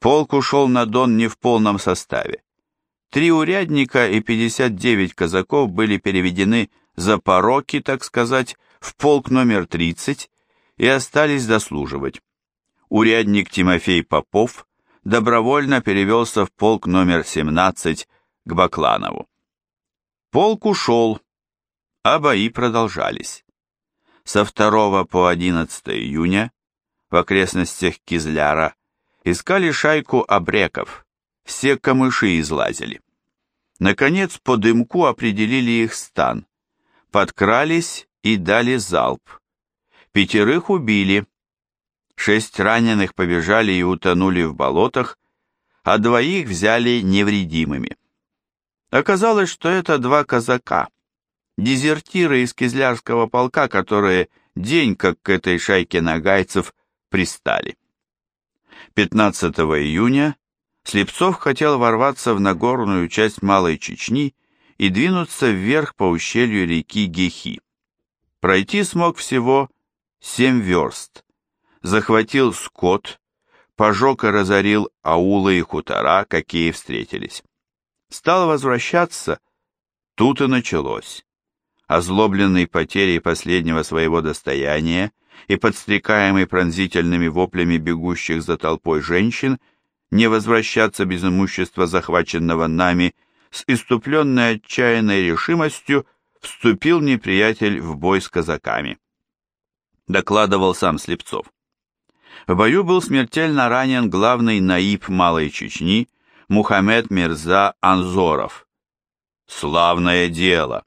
Полк ушел на Дон не в полном составе. Три урядника и 59 казаков были переведены за пороки, так сказать, в полк номер 30 и остались дослуживать. Урядник Тимофей Попов добровольно перевелся в полк номер 17 к Бакланову. Полк ушел, а бои продолжались. Со 2 по 11 июня в окрестностях Кизляра искали шайку обреков, все камыши излазили. Наконец по дымку определили их стан, подкрались и дали залп. Пятерых убили, шесть раненых побежали и утонули в болотах, а двоих взяли невредимыми. Оказалось, что это два казака, дезертиры из Кизлярского полка, которые день, как к этой шайке нагайцев, пристали. 15 июня Слепцов хотел ворваться в нагорную часть Малой Чечни и двинуться вверх по ущелью реки Гехи. Пройти смог всего семь верст. Захватил скот, пожег и разорил аулы и хутора, какие встретились. Стал возвращаться, тут и началось. Озлобленный потерей последнего своего достояния и подстрекаемый пронзительными воплями бегущих за толпой женщин, не возвращаться без имущества, захваченного нами, с иступленной отчаянной решимостью вступил неприятель в бой с казаками. Докладывал сам Слепцов. В бою был смертельно ранен главный наиб Малой Чечни Мухаммед Мирза Анзоров. Славное дело!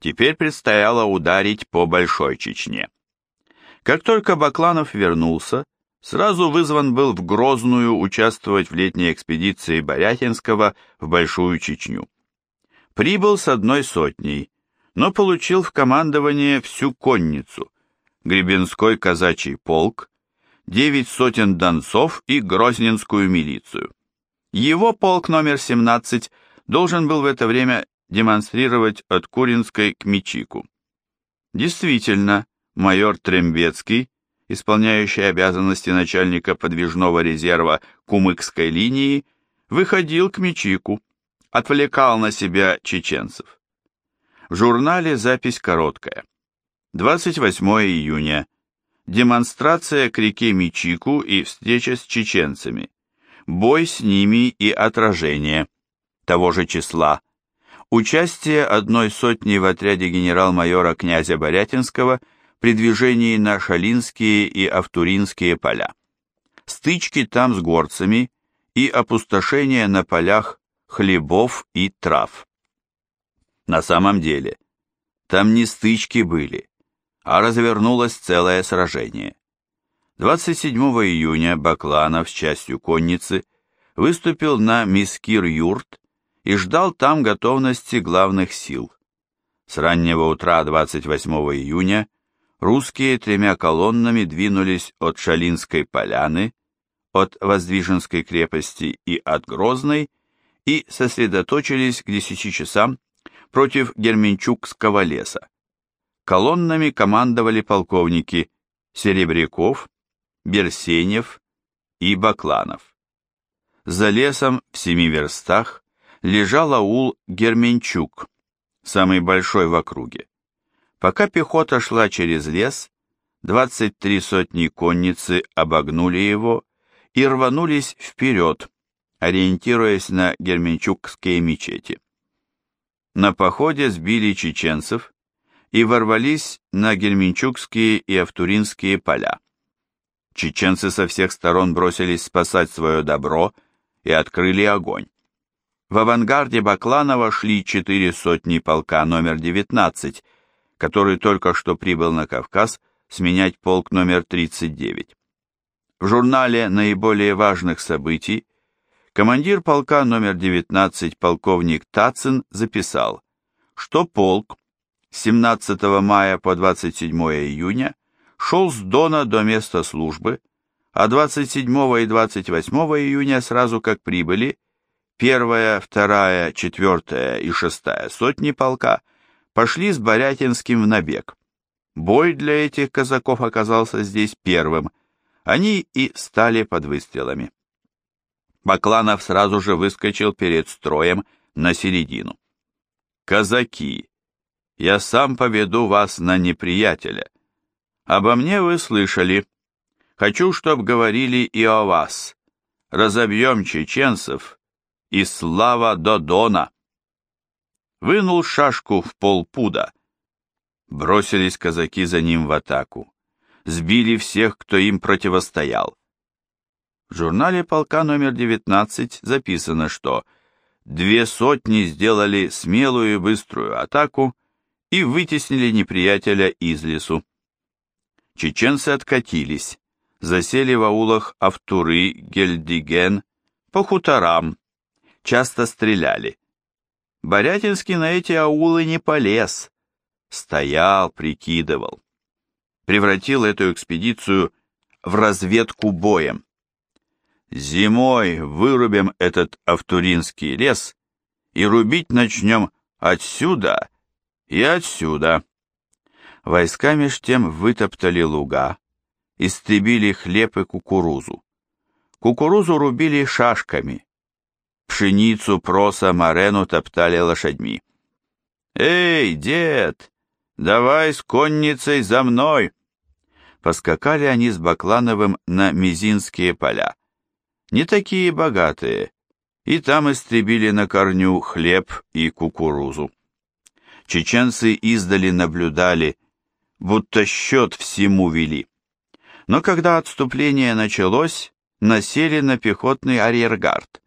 Теперь предстояло ударить по Большой Чечне. Как только Бакланов вернулся, сразу вызван был в Грозную участвовать в летней экспедиции Борятинского в Большую Чечню. Прибыл с одной сотней, но получил в командование всю конницу, Гребенской казачий полк, девять сотен донцов и Грозненскую милицию. Его полк номер 17 должен был в это время демонстрировать от Куринской к Мичику. Действительно, майор Трембецкий, исполняющий обязанности начальника подвижного резерва Кумыкской линии, выходил к Мичику, отвлекал на себя чеченцев. В журнале запись короткая. 28 июня. Демонстрация к реке Мичику и встреча с чеченцами бой с ними и отражение того же числа, участие одной сотни в отряде генерал-майора князя Борятинского при движении на Шалинские и Автуринские поля, стычки там с горцами и опустошение на полях хлебов и трав. На самом деле, там не стычки были, а развернулось целое сражение. 27 июня Бакланов с частью конницы выступил на Мискир-Юрт и ждал там готовности главных сил. С раннего утра 28 июня русские тремя колоннами двинулись от Шалинской поляны, от Воздвиженской крепости и от Грозной и сосредоточились к 10 часам против Герменчукского леса. Колоннами командовали полковники Серебряков, Берсенев и Бакланов. За лесом в семи верстах лежал аул Герменчук, самый большой в округе. Пока пехота шла через лес, 23 сотни конницы обогнули его и рванулись вперед, ориентируясь на герменчукские мечети. На походе сбили чеченцев и ворвались на герменчукские и автуринские поля. Чеченцы со всех сторон бросились спасать свое добро и открыли огонь. В авангарде Бакланова шли четыре сотни полка номер 19, который только что прибыл на Кавказ сменять полк номер 39. В журнале наиболее важных событий командир полка номер 19 полковник Тацин записал, что полк 17 мая по 27 июня шел с Дона до места службы, а 27 и 28 июня сразу как прибыли, первая, вторая, четвертая и шестая сотни полка пошли с Борятинским в набег. Бой для этих казаков оказался здесь первым, они и стали под выстрелами. Бакланов сразу же выскочил перед строем на середину. «Казаки, я сам поведу вас на неприятеля. Обо мне вы слышали. Хочу, чтоб говорили и о вас. Разобьем чеченцев, и слава до Дона!» Вынул шашку в полпуда. Бросились казаки за ним в атаку. Сбили всех, кто им противостоял. В журнале полка номер 19 записано, что две сотни сделали смелую и быструю атаку и вытеснили неприятеля из лесу. Чеченцы откатились, засели в аулах Автуры, Гельдиген, по хуторам, часто стреляли. Борятинский на эти аулы не полез, стоял, прикидывал. Превратил эту экспедицию в разведку боем. Зимой вырубим этот Автуринский лес и рубить начнем отсюда и отсюда. Войска меж тем вытоптали луга, истребили хлеб и кукурузу. Кукурузу рубили шашками, пшеницу, проса, марену топтали лошадьми. «Эй, дед, давай с конницей за мной!» Поскакали они с Баклановым на Мизинские поля. Не такие богатые, и там истребили на корню хлеб и кукурузу. Чеченцы издали наблюдали, будто счет всему вели. Но когда отступление началось, насели на пехотный арьергард.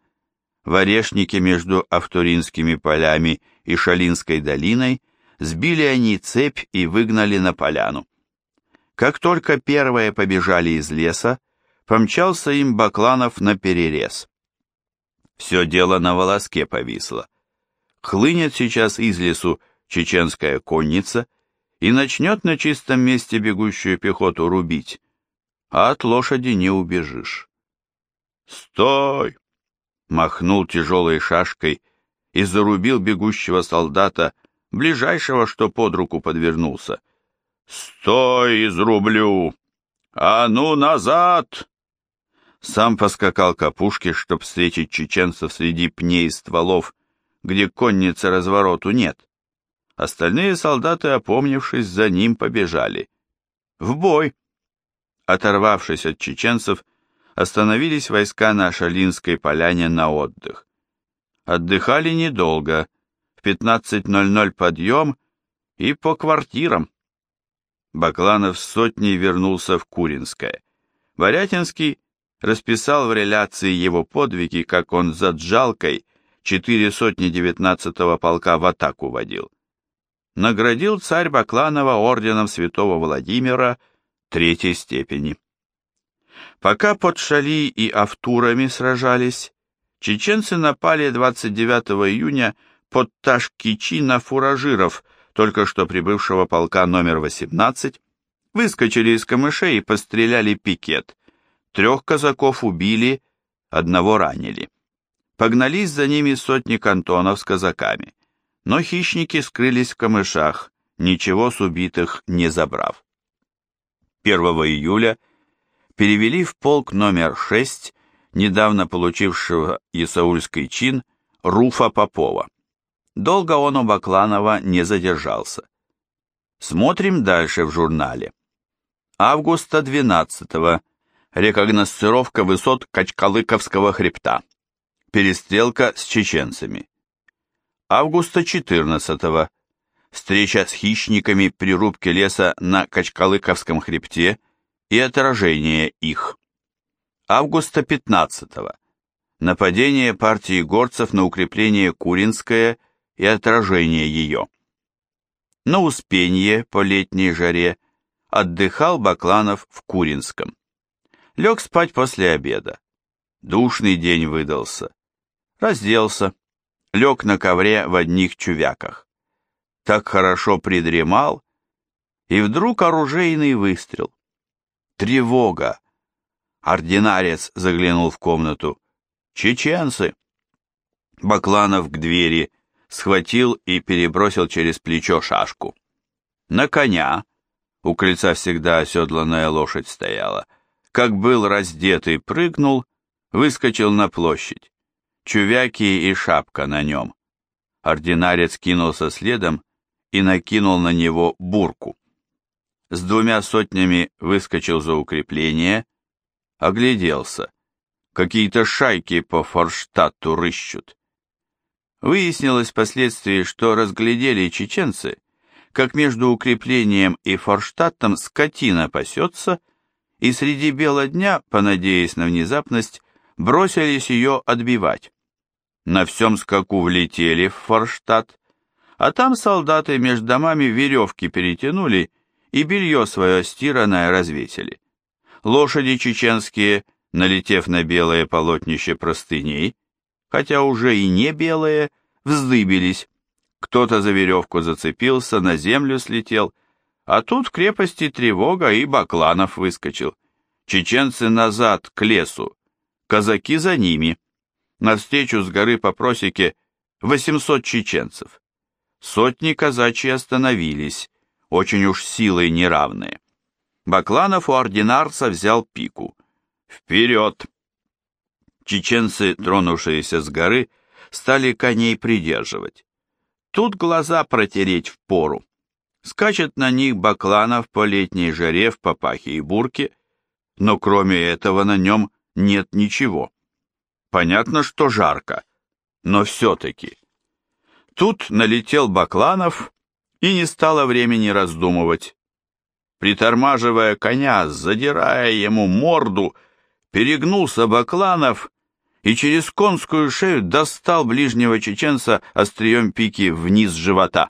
В Орешнике между Автуринскими полями и Шалинской долиной сбили они цепь и выгнали на поляну. Как только первые побежали из леса, помчался им Бакланов на перерез. Все дело на волоске повисло. Хлынет сейчас из лесу чеченская конница и начнет на чистом месте бегущую пехоту рубить, а от лошади не убежишь. «Стой!» — махнул тяжелой шашкой и зарубил бегущего солдата, ближайшего, что под руку подвернулся. «Стой, изрублю! А ну, назад!» Сам поскакал к опушке, чтоб встретить чеченцев среди пней и стволов, где конницы развороту нет. Остальные солдаты, опомнившись, за ним побежали. В бой! Оторвавшись от чеченцев, остановились войска на Шалинской поляне на отдых. Отдыхали недолго, в 15.00 подъем и по квартирам. Бакланов с сотней вернулся в Куринское. Борятинский расписал в реляции его подвиги, как он за Джалкой четыре сотни девятнадцатого полка в атаку водил наградил царь Бакланова орденом святого Владимира третьей степени. Пока под Шали и Автурами сражались, чеченцы напали 29 июня под Ташкичи на фуражиров, только что прибывшего полка номер 18, выскочили из камышей и постреляли пикет. Трех казаков убили, одного ранили. Погнались за ними сотни кантонов с казаками но хищники скрылись в камышах, ничего с убитых не забрав. 1 июля перевели в полк номер 6, недавно получившего Исаульский чин, Руфа Попова. Долго он у Бакланова не задержался. Смотрим дальше в журнале. Августа 12-го. Рекогносцировка высот Качкалыковского хребта. Перестрелка с чеченцами августа 14-го. Встреча с хищниками при рубке леса на Качкалыковском хребте и отражение их. Августа 15-го. Нападение партии горцев на укрепление Куринское и отражение ее. На Успенье по летней жаре отдыхал Бакланов в Куринском. Лег спать после обеда. Душный день выдался. Разделся лег на ковре в одних чувяках. Так хорошо придремал, и вдруг оружейный выстрел. Тревога! Ординарец заглянул в комнату. Чеченцы! Бакланов к двери схватил и перебросил через плечо шашку. На коня, у крыльца всегда оседланная лошадь стояла, как был раздетый, прыгнул, выскочил на площадь. Чувяки и шапка на нем. Ординарец кинулся следом и накинул на него бурку. С двумя сотнями выскочил за укрепление, огляделся. Какие-то шайки по Форштадту рыщут. Выяснилось впоследствии, что разглядели чеченцы, как между укреплением и Форштадтом скотина пасется, и среди бела дня, понадеясь на внезапность, бросились ее отбивать. На всем скаку влетели в Форштадт, а там солдаты между домами веревки перетянули и белье свое стиранное развесили. Лошади чеченские, налетев на белое полотнище простыней, хотя уже и не белые, вздыбились. Кто-то за веревку зацепился, на землю слетел, а тут в крепости тревога и Бакланов выскочил. Чеченцы назад, к лесу, казаки за ними. Навстречу с горы по просеке 800 чеченцев. Сотни казачьи остановились, очень уж силой неравные. Бакланов у ординарца взял пику. «Вперед!» Чеченцы, тронувшиеся с горы, стали коней придерживать. Тут глаза протереть в пору. Скачет на них Бакланов по летней жаре в папахе и бурке, но кроме этого на нем нет ничего. Понятно, что жарко, но все-таки. Тут налетел Бакланов, и не стало времени раздумывать. Притормаживая коня, задирая ему морду, перегнулся Бакланов и через конскую шею достал ближнего чеченца острием пики вниз живота.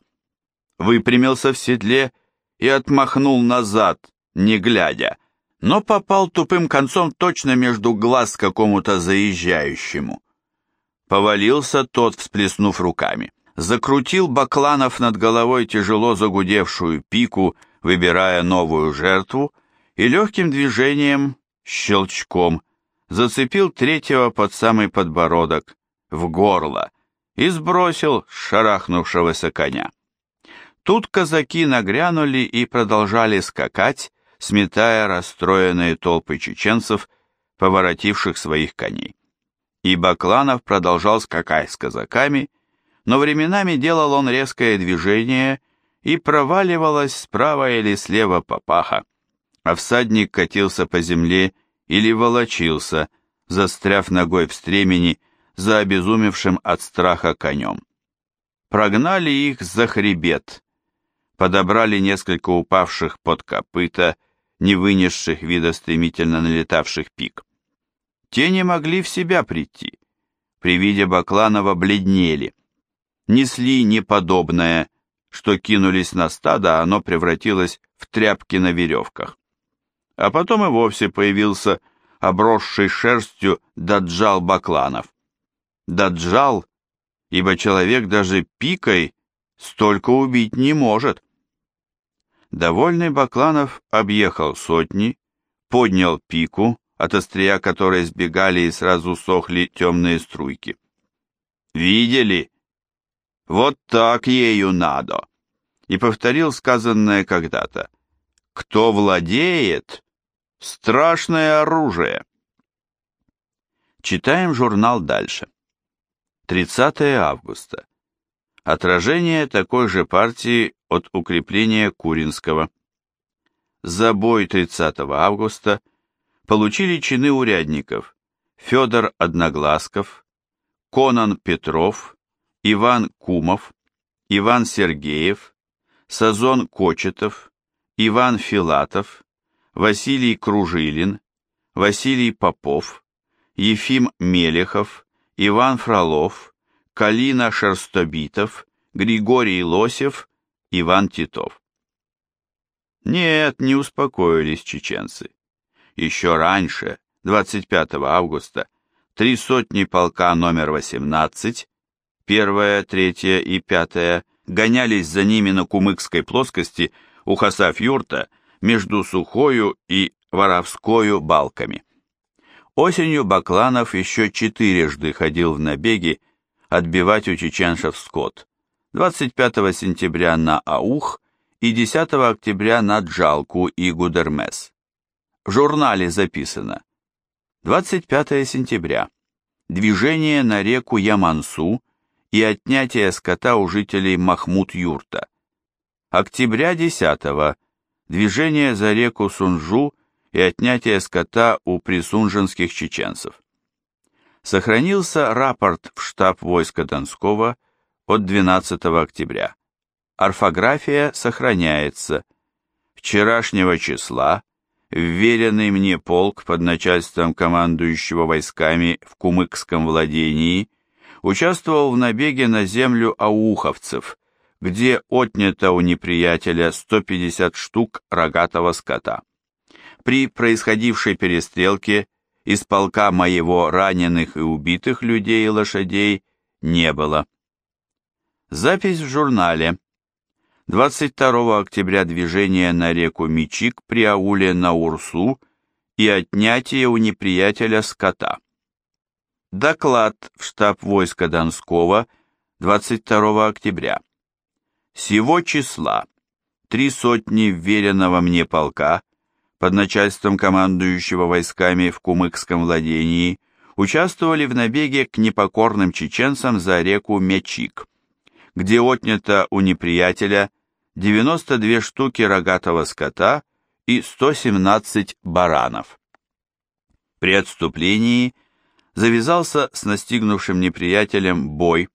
Выпрямился в седле и отмахнул назад, не глядя, но попал тупым концом точно между глаз какому-то заезжающему. Повалился тот, всплеснув руками. Закрутил Бакланов над головой тяжело загудевшую пику, выбирая новую жертву, и легким движением, щелчком, зацепил третьего под самый подбородок, в горло, и сбросил шарахнувшегося коня. Тут казаки нагрянули и продолжали скакать, сметая расстроенные толпы чеченцев, поворотивших своих коней. И Бакланов продолжал скакать с казаками, но временами делал он резкое движение, и проваливалась справа или слева папаха, а всадник катился по земле или волочился, застряв ногой в стремени за обезумевшим от страха конем. Прогнали их за хребет, подобрали несколько упавших под копыта, не вынесших вида стремительно налетавших пик. Те не могли в себя прийти. При виде Бакланова бледнели. Несли неподобное, что кинулись на стадо, а оно превратилось в тряпки на веревках. А потом и вовсе появился обросший шерстью даджал Бакланов. Даджал, ибо человек даже пикой столько убить не может. Довольный Бакланов объехал сотни, поднял пику, от острия которой сбегали и сразу сохли темные струйки. «Видели? Вот так ею надо!» И повторил сказанное когда-то. «Кто владеет? Страшное оружие!» Читаем журнал дальше. 30 августа. Отражение такой же партии от укрепления Куринского. За бой 30 августа получили чины урядников Федор Одногласков, Конан Петров, Иван Кумов, Иван Сергеев, Сазон Кочетов, Иван Филатов, Василий Кружилин, Василий Попов, Ефим Мелехов, Иван Фролов, Калина Шерстобитов, Григорий Лосев, Иван Титов. Нет, не успокоились чеченцы. Еще раньше, 25 августа, три сотни полка номер 18, первая, третья и пятая, гонялись за ними на Кумыкской плоскости у Хасав-Юрта между Сухою и Воровскою балками. Осенью Бакланов еще четырежды ходил в набеги отбивать у чеченцев скот. 25 сентября на Аух и 10 октября на Джалку и Гудермес. В журнале записано 25 сентября. Движение на реку Ямансу и отнятие скота у жителей Махмуд-Юрта. Октября 10 движение за реку Сунжу и отнятие скота у присунженских чеченцев. Сохранился рапорт в штаб войска Донского от 12 октября. Орфография сохраняется. Вчерашнего числа вверенный мне полк под начальством командующего войсками в Кумыкском владении участвовал в набеге на землю ауховцев, где отнято у неприятеля 150 штук рогатого скота. При происходившей перестрелке из полка моего раненых и убитых людей и лошадей не было. Запись в журнале. 22 октября движение на реку Мичик при ауле на Урсу и отнятие у неприятеля скота. Доклад в штаб войска Донского 22 октября. Сего числа три сотни веренного мне полка под начальством командующего войсками в Кумыкском владении участвовали в набеге к непокорным чеченцам за реку Мечик, где отнято у неприятеля 92 штуки рогатого скота и 117 баранов. При отступлении завязался с настигнувшим неприятелем бой,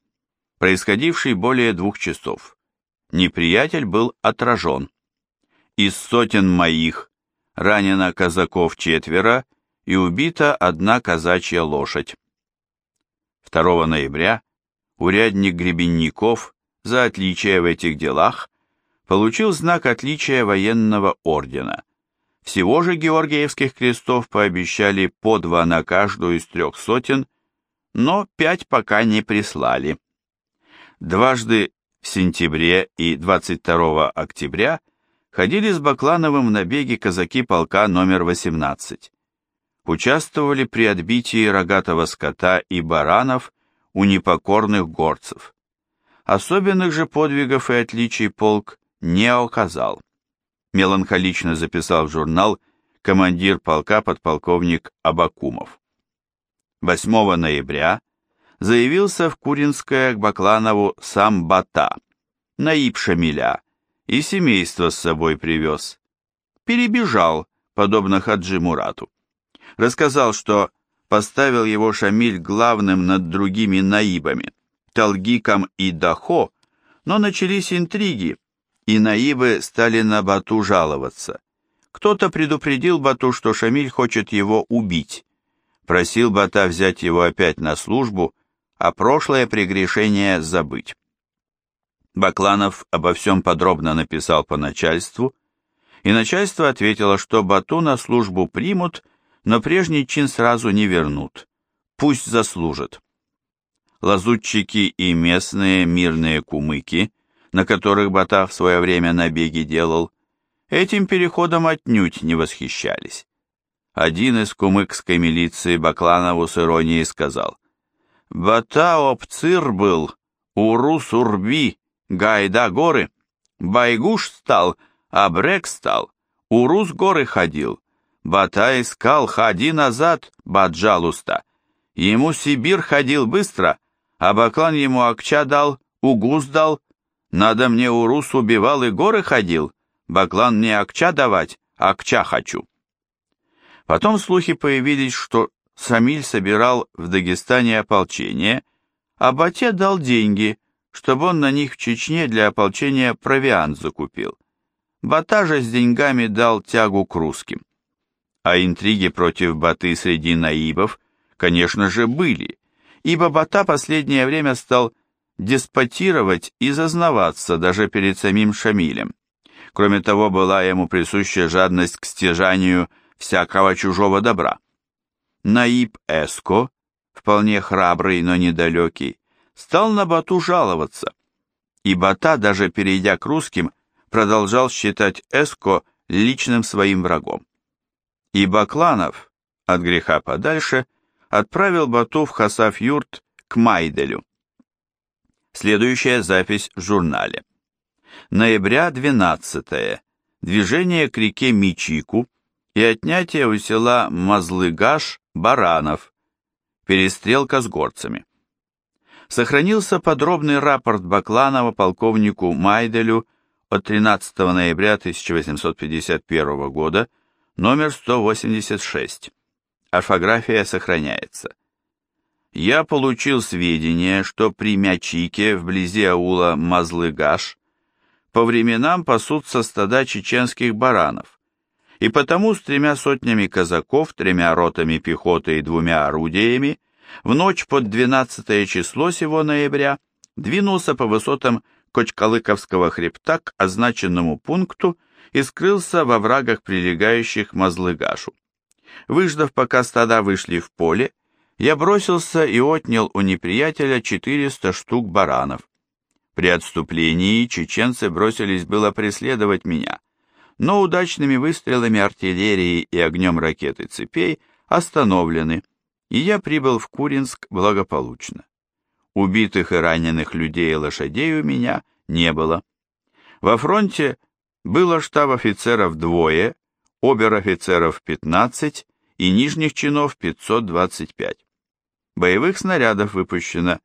происходивший более двух часов неприятель был отражен. Из сотен моих ранено казаков четверо и убита одна казачья лошадь. 2 ноября урядник Гребенников за отличие в этих делах получил знак отличия военного ордена. Всего же Георгиевских крестов пообещали по два на каждую из трех сотен, но пять пока не прислали. Дважды в сентябре и 22 октября ходили с Баклановым в набеге казаки полка номер 18. Участвовали при отбитии рогатого скота и баранов у непокорных горцев. Особенных же подвигов и отличий полк не оказал. Меланхолично записал в журнал командир полка подполковник Абакумов. 8 ноября заявился в Куринское к Бакланову сам Бата, Наиб Шамиля, и семейство с собой привез. Перебежал, подобно Хаджи Мурату. Рассказал, что поставил его Шамиль главным над другими наибами, Талгиком и Дахо, но начались интриги, и наибы стали на Бату жаловаться. Кто-то предупредил Бату, что Шамиль хочет его убить. Просил Бата взять его опять на службу, а прошлое прегрешение забыть. Бакланов обо всем подробно написал по начальству, и начальство ответило, что Бату на службу примут, но прежний чин сразу не вернут. Пусть заслужит. Лазутчики и местные мирные кумыки, на которых Бата в свое время набеги делал, этим переходом отнюдь не восхищались. Один из кумыкской милиции Бакланову с иронией сказал, Батаоп цир был, Урус урби, Гайда горы, Байгуш стал, Абрек стал, Урус горы ходил, Бата искал, ходи назад, Баджалуста. Ему Сибир ходил быстро, а Баклан ему Акча дал, Угуз дал. Надо мне Урус убивал и горы ходил, Баклан мне Акча давать, Акча хочу. Потом слухи появились, что Самиль собирал в Дагестане ополчение, а Бате дал деньги, чтобы он на них в Чечне для ополчения провиант закупил. Бата же с деньгами дал тягу к русским. А интриги против Баты среди наибов, конечно же, были, ибо Бата последнее время стал деспотировать и зазнаваться даже перед самим Шамилем. Кроме того, была ему присуща жадность к стяжанию всякого чужого добра. Наиб Эско, вполне храбрый, но недалекий, стал на Бату жаловаться, и Бата, даже перейдя к русским, продолжал считать Эско личным своим врагом. И Бакланов, от греха подальше, отправил Бату в Хасаф-Юрт к Майделю. Следующая запись в журнале. Ноября 12 -е. Движение к реке Мичику и отнятие у села Мазлыгаш Баранов. Перестрелка с горцами. Сохранился подробный рапорт Бакланова полковнику Майделю от 13 ноября 1851 года, номер 186. Орфография сохраняется. Я получил сведения, что при Мячике, вблизи аула Мазлыгаш, по временам пасутся стада чеченских баранов, и потому с тремя сотнями казаков, тремя ротами пехоты и двумя орудиями в ночь под 12 число сего ноября двинулся по высотам Кочкалыковского хребта к означенному пункту и скрылся во врагах, прилегающих Мазлыгашу. Выждав, пока стада вышли в поле, я бросился и отнял у неприятеля 400 штук баранов. При отступлении чеченцы бросились было преследовать меня, но удачными выстрелами артиллерии и огнем ракеты цепей остановлены, и я прибыл в Куринск благополучно. Убитых и раненых людей и лошадей у меня не было. Во фронте было штаб-офицеров двое, обер-офицеров 15 и нижних чинов 525. Боевых снарядов выпущено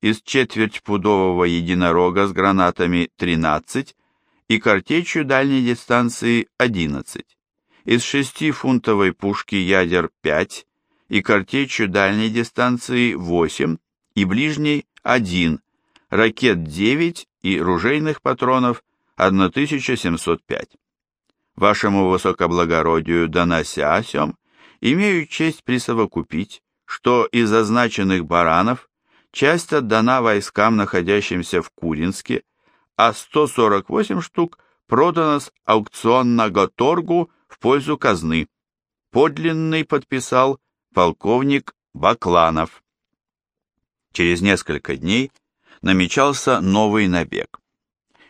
из четвертьпудового единорога с гранатами 13 и картечью дальней дистанции 11, из шестифунтовой пушки ядер 5 и картечью дальней дистанции 8 и ближней 1, ракет 9 и ружейных патронов 1705. Вашему высокоблагородию донося о имею честь присовокупить, что из означенных баранов часть отдана войскам, находящимся в Куринске, а 148 штук продано с аукционного торгу в пользу казны. Подлинный подписал полковник Бакланов. Через несколько дней намечался новый набег.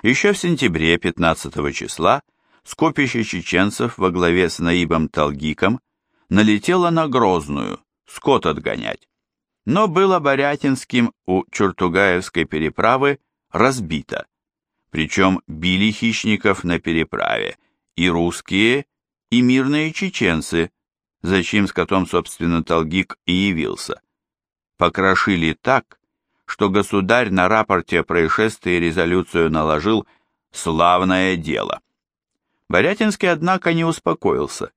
Еще в сентябре 15 числа скопище чеченцев во главе с Наибом Талгиком налетело на Грозную, скот отгонять, но было Борятинским у Чуртугаевской переправы разбито, причем били хищников на переправе и русские, и мирные чеченцы, за чьим скотом, собственно, Талгик и явился. Покрошили так, что государь на рапорте о происшествии резолюцию наложил «славное дело». Борятинский, однако, не успокоился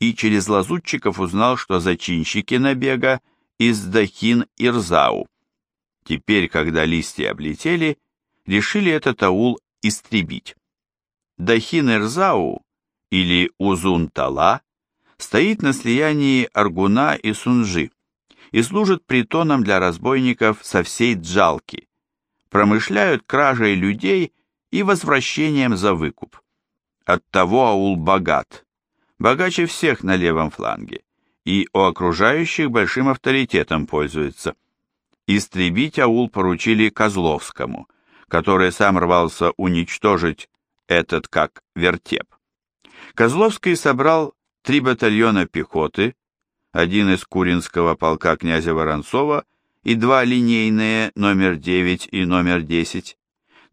и через лазутчиков узнал, что зачинщики набега из Дахин-Ирзау. Теперь, когда листья облетели, решили этот аул истребить. Дахин-Ирзау, или Узун-Тала, стоит на слиянии Аргуна и Сунжи и служит притоном для разбойников со всей Джалки. Промышляют кражей людей и возвращением за выкуп. Оттого аул богат, богаче всех на левом фланге, и у окружающих большим авторитетом пользуется. Истребить аул поручили Козловскому, который сам рвался уничтожить этот как вертеп. Козловский собрал три батальона пехоты, один из Куринского полка князя Воронцова и два линейные номер 9 и номер 10,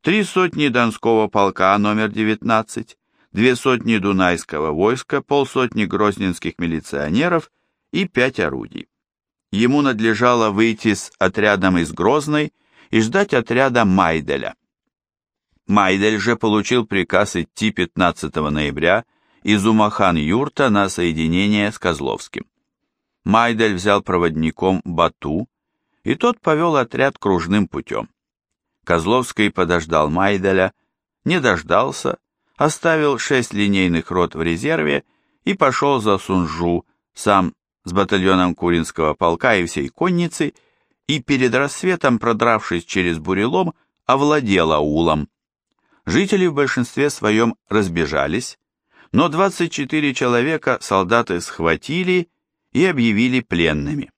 три сотни Донского полка номер 19, две сотни Дунайского войска, полсотни грозненских милиционеров и пять орудий. Ему надлежало выйти с отрядом из Грозной и ждать отряда Майделя. Майдель же получил приказ идти 15 ноября из Умахан-Юрта на соединение с Козловским. Майдель взял проводником Бату, и тот повел отряд кружным путем. Козловский подождал Майделя, не дождался, оставил шесть линейных рот в резерве и пошел за Сунжу, сам с батальоном Куринского полка и всей конницы, и перед рассветом, продравшись через бурелом, овладел аулом. Жители в большинстве своем разбежались, но 24 человека солдаты схватили и объявили пленными.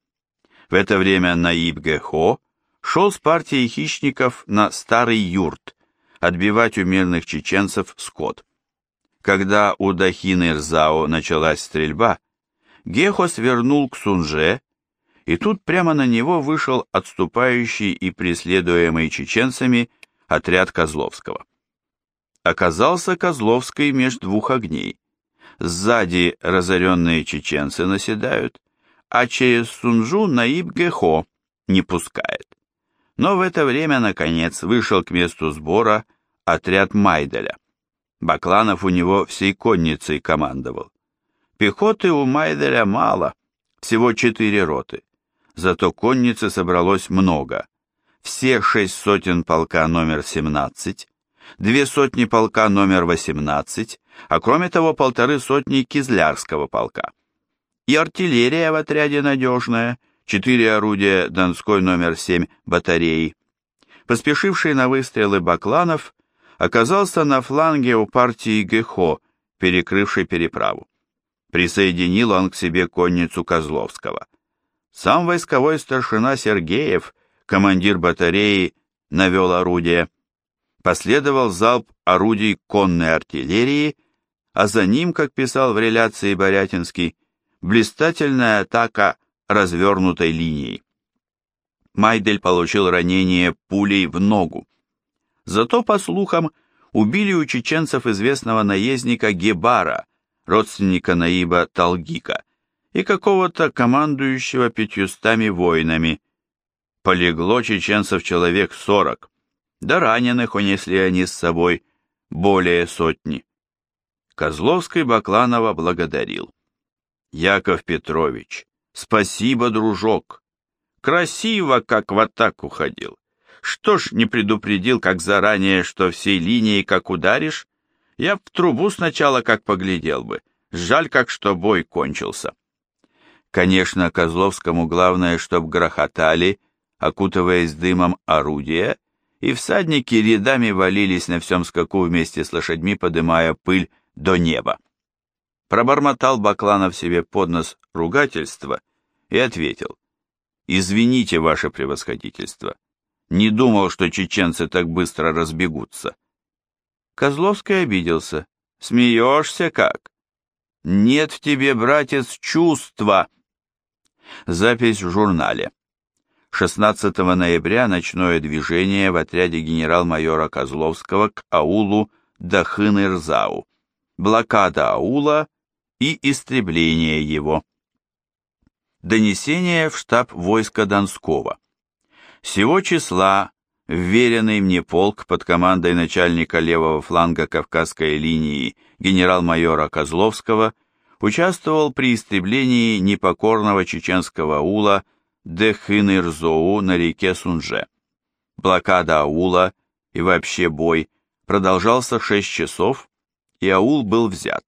В это время Наиб Гехо шел с партией хищников на Старый Юрт, отбивать у мирных чеченцев скот. Когда у Дахины Рзао началась стрельба, Гехо свернул к Сунже, и тут прямо на него вышел отступающий и преследуемый чеченцами отряд Козловского. Оказался Козловский меж двух огней. Сзади разоренные чеченцы наседают, а через Сунжу Наиб Гехо не пускает. Но в это время, наконец, вышел к месту сбора отряд Майделя. Бакланов у него всей конницей командовал. Пехоты у Майделя мало, всего четыре роты. Зато конницы собралось много. Все шесть сотен полка номер 17, две сотни полка номер 18, а кроме того полторы сотни кизлярского полка. И артиллерия в отряде надежная, четыре орудия Донской номер 7 батареи. Поспешивший на выстрелы Бакланов оказался на фланге у партии Гехо, перекрывшей переправу. Присоединил он к себе конницу Козловского. Сам войсковой старшина Сергеев, командир батареи, навел орудие. Последовал залп орудий конной артиллерии, а за ним, как писал в реляции Борятинский, блистательная атака развернутой линией. Майдель получил ранение пулей в ногу. Зато, по слухам, убили у чеченцев известного наездника Гебара, родственника Наиба Талгика, и какого-то командующего пятьюстами воинами. Полегло чеченцев человек сорок, да раненых унесли они с собой более сотни. Козловский Бакланова благодарил. Яков Петрович, спасибо, дружок. Красиво, как в атаку ходил. Что ж не предупредил, как заранее, что всей линией как ударишь? Я в трубу сначала как поглядел бы. Жаль, как что бой кончился. Конечно, Козловскому главное, чтоб грохотали, окутываясь дымом орудия, и всадники рядами валились на всем скаку вместе с лошадьми, подымая пыль до неба. Пробормотал Бакланов себе под нос ругательство и ответил. «Извините, ваше превосходительство, не думал, что чеченцы так быстро разбегутся». Козловский обиделся. «Смеешься как?» «Нет в тебе, братец, чувства!» Запись в журнале. 16 ноября ночное движение в отряде генерал-майора Козловского к аулу Дахын-Ирзау. Блокада аула и истребление его. Донесение в штаб войска Донского. Сего числа вверенный мне полк под командой начальника левого фланга Кавказской линии генерал-майора Козловского участвовал при истреблении непокорного чеченского аула Дехынырзоу на реке Сунже. Блокада аула и вообще бой продолжался 6 часов, и аул был взят.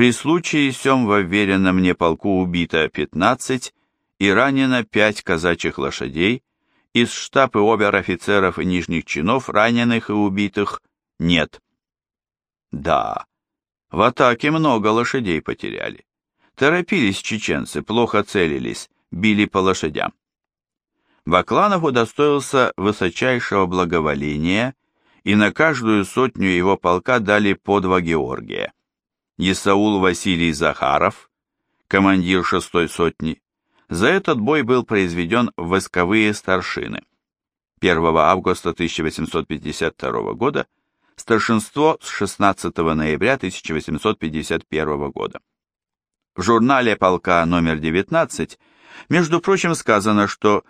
При случае сём в уверенном мне полку убито 15 и ранено 5 казачьих лошадей, из штаб и обер-офицеров и нижних чинов раненых и убитых нет. Да, в атаке много лошадей потеряли. Торопились чеченцы, плохо целились, били по лошадям. Бакланов удостоился высочайшего благоволения, и на каждую сотню его полка дали по два Георгия. Исаул Василий Захаров, командир шестой сотни, за этот бой был произведен в войсковые старшины. 1 августа 1852 года старшинство с 16 ноября 1851 года. В журнале полка номер 19, между прочим, сказано, что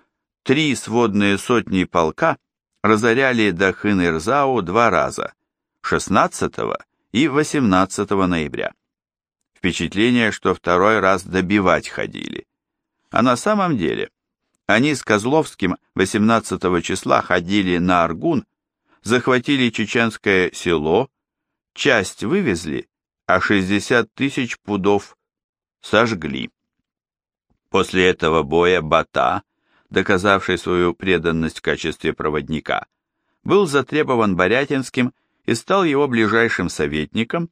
три сводные сотни полка разоряли Дахын-Ирзау два раза, 16 и 18 ноября. Впечатление, что второй раз добивать ходили. А на самом деле они с Козловским 18 числа ходили на Аргун, захватили чеченское село, часть вывезли, а 60 тысяч пудов сожгли. После этого боя Бата, доказавший свою преданность в качестве проводника, был затребован Борятинским и стал его ближайшим советником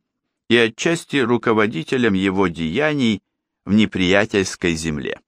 и отчасти руководителем его деяний в неприятельской земле.